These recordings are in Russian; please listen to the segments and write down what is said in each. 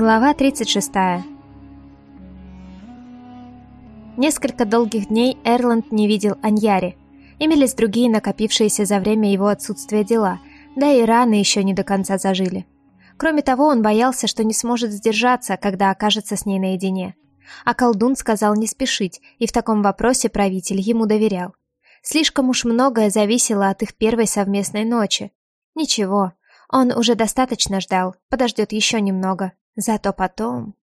Глава 36. Несколько долгих дней Эрланд не видел Аньяри. Имелись другие накопившиеся за время его отсутствия дела, да и раны еще не до конца зажили. Кроме того, он боялся, что не сможет сдержаться, когда окажется с ней наедине. А колдун сказал не спешить, и в таком вопросе правитель ему доверял. Слишком уж многое зависело от их первой совместной ночи. Ничего, он уже достаточно ждал, подождет еще немного. Зато потом...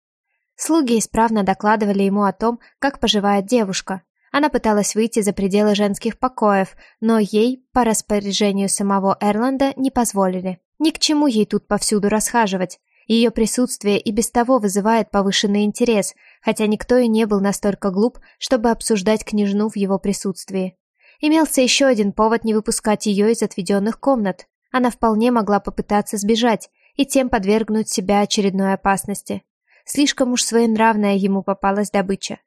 Слуги исправно докладывали ему о том, как поживает девушка. Она пыталась выйти за пределы женских покоев, но ей, по распоряжению самого Эрланда, не позволили. Ни к чему ей тут повсюду расхаживать. Ее присутствие и без того вызывает повышенный интерес, хотя никто и не был настолько глуп, чтобы обсуждать княжну в его присутствии. Имелся еще один повод не выпускать ее из отведенных комнат. Она вполне могла попытаться сбежать и тем подвергнуть себя очередной опасности. Слишком уж своенравная ему попалась добыча.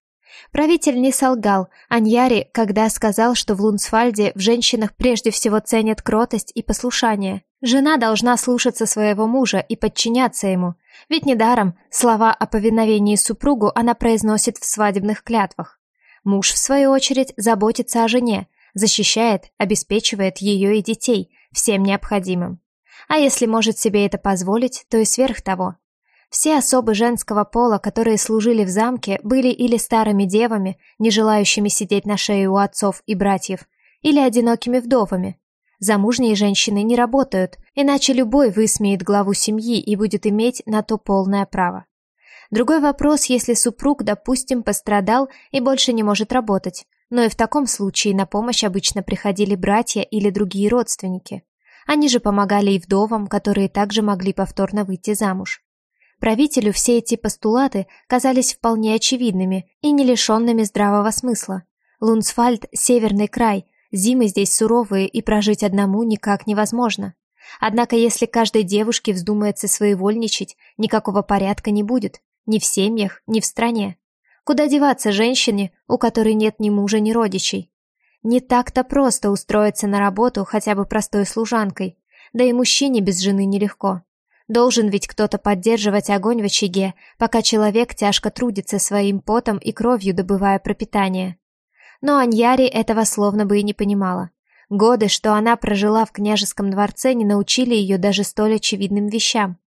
Правитель не солгал Аньяри, когда сказал, что в Лунсфальде в женщинах прежде всего ценят кротость и послушание. Жена должна слушаться своего мужа и подчиняться ему, ведь недаром слова о повиновении супругу она произносит в свадебных клятвах. Муж, в свою очередь, заботится о жене, защищает, обеспечивает ее и детей всем необходимым. А если может себе это позволить, то и сверх того. Все особы женского пола, которые служили в замке, были или старыми девами, не желающими сидеть на шее у отцов и братьев, или одинокими вдовами. Замужние женщины не работают, иначе любой высмеет главу семьи и будет иметь на то полное право. Другой вопрос, если супруг, допустим, пострадал и больше не может работать, но и в таком случае на помощь обычно приходили братья или другие родственники. Они же помогали и вдовам, которые также могли повторно выйти замуж. Правителю все эти постулаты казались вполне очевидными и не лишенными здравого смысла. Лунсфальд – северный край, зимы здесь суровые и прожить одному никак невозможно. Однако если каждой девушке вздумается своевольничать, никакого порядка не будет, ни в семьях, ни в стране. Куда деваться женщине, у которой нет ни мужа, ни родичей? Не так-то просто устроиться на работу хотя бы простой служанкой, да и мужчине без жены нелегко. Должен ведь кто-то поддерживать огонь в очаге, пока человек тяжко трудится своим потом и кровью, добывая пропитание. Но Аньяри этого словно бы и не понимала. Годы, что она прожила в княжеском дворце, не научили ее даже столь очевидным вещам.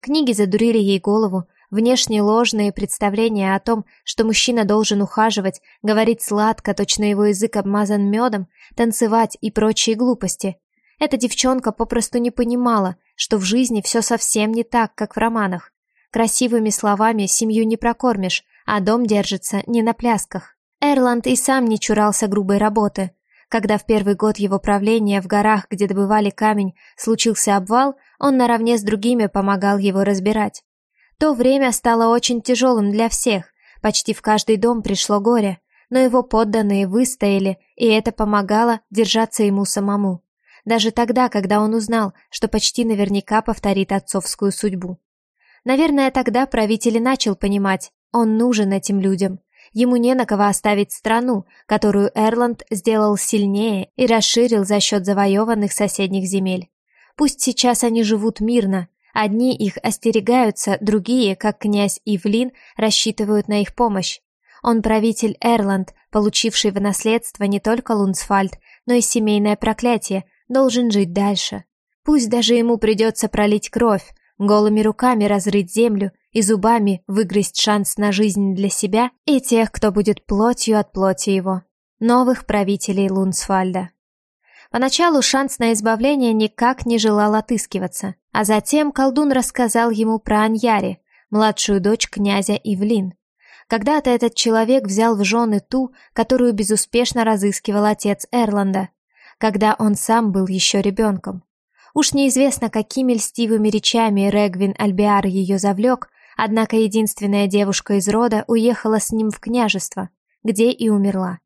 Книги задурили ей голову, Внешне ложные представления о том, что мужчина должен ухаживать, говорить сладко, точно его язык обмазан медом, танцевать и прочие глупости. Эта девчонка попросту не понимала, что в жизни все совсем не так, как в романах. Красивыми словами семью не прокормишь, а дом держится не на плясках. Эрланд и сам не чурался грубой работы. Когда в первый год его правления в горах, где добывали камень, случился обвал, он наравне с другими помогал его разбирать. То время стало очень тяжелым для всех, почти в каждый дом пришло горе, но его подданные выстояли, и это помогало держаться ему самому. Даже тогда, когда он узнал, что почти наверняка повторит отцовскую судьбу. Наверное, тогда правитель начал понимать, он нужен этим людям. Ему не на кого оставить страну, которую Эрланд сделал сильнее и расширил за счет завоеванных соседних земель. Пусть сейчас они живут мирно, Одни их остерегаются, другие, как князь Ивлин, рассчитывают на их помощь. Он правитель Эрланд, получивший в наследство не только Лунсфальд, но и семейное проклятие, должен жить дальше. Пусть даже ему придется пролить кровь, голыми руками разрыть землю и зубами выгрызть шанс на жизнь для себя и тех, кто будет плотью от плоти его. Новых правителей Лунсфальда. Поначалу шанс на избавление никак не желал отыскиваться, а затем колдун рассказал ему про Аньяри, младшую дочь князя Ивлин. Когда-то этот человек взял в жены ту, которую безуспешно разыскивал отец Эрланда, когда он сам был еще ребенком. Уж неизвестно, какими льстивыми речами Регвин Альбиар ее завлек, однако единственная девушка из рода уехала с ним в княжество, где и умерла.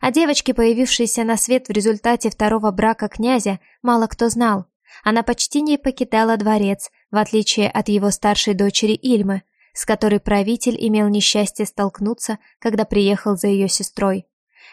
О девочке, появившейся на свет в результате второго брака князя, мало кто знал. Она почти не покидала дворец, в отличие от его старшей дочери Ильмы, с которой правитель имел несчастье столкнуться, когда приехал за ее сестрой.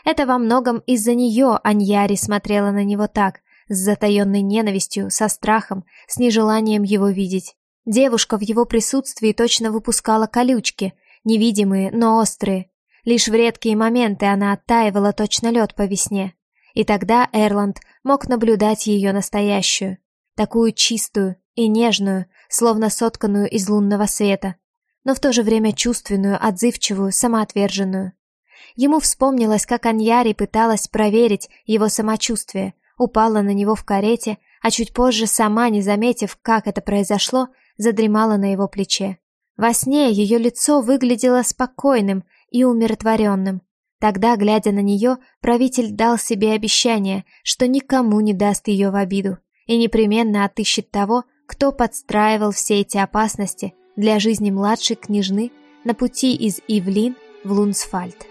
Это во многом из-за нее Аньяри смотрела на него так, с затаенной ненавистью, со страхом, с нежеланием его видеть. Девушка в его присутствии точно выпускала колючки, невидимые, но острые. Лишь в редкие моменты она оттаивала точно лед по весне. И тогда Эрланд мог наблюдать ее настоящую, такую чистую и нежную, словно сотканную из лунного света, но в то же время чувственную, отзывчивую, самоотверженную. Ему вспомнилось, как Аньяри пыталась проверить его самочувствие, упала на него в карете, а чуть позже, сама не заметив, как это произошло, задремала на его плече. Во сне ее лицо выглядело спокойным и умиротворенным. Тогда, глядя на нее, правитель дал себе обещание, что никому не даст ее в обиду и непременно отыщет того, кто подстраивал все эти опасности для жизни младшей княжны на пути из Ивлин в Лунсфальд.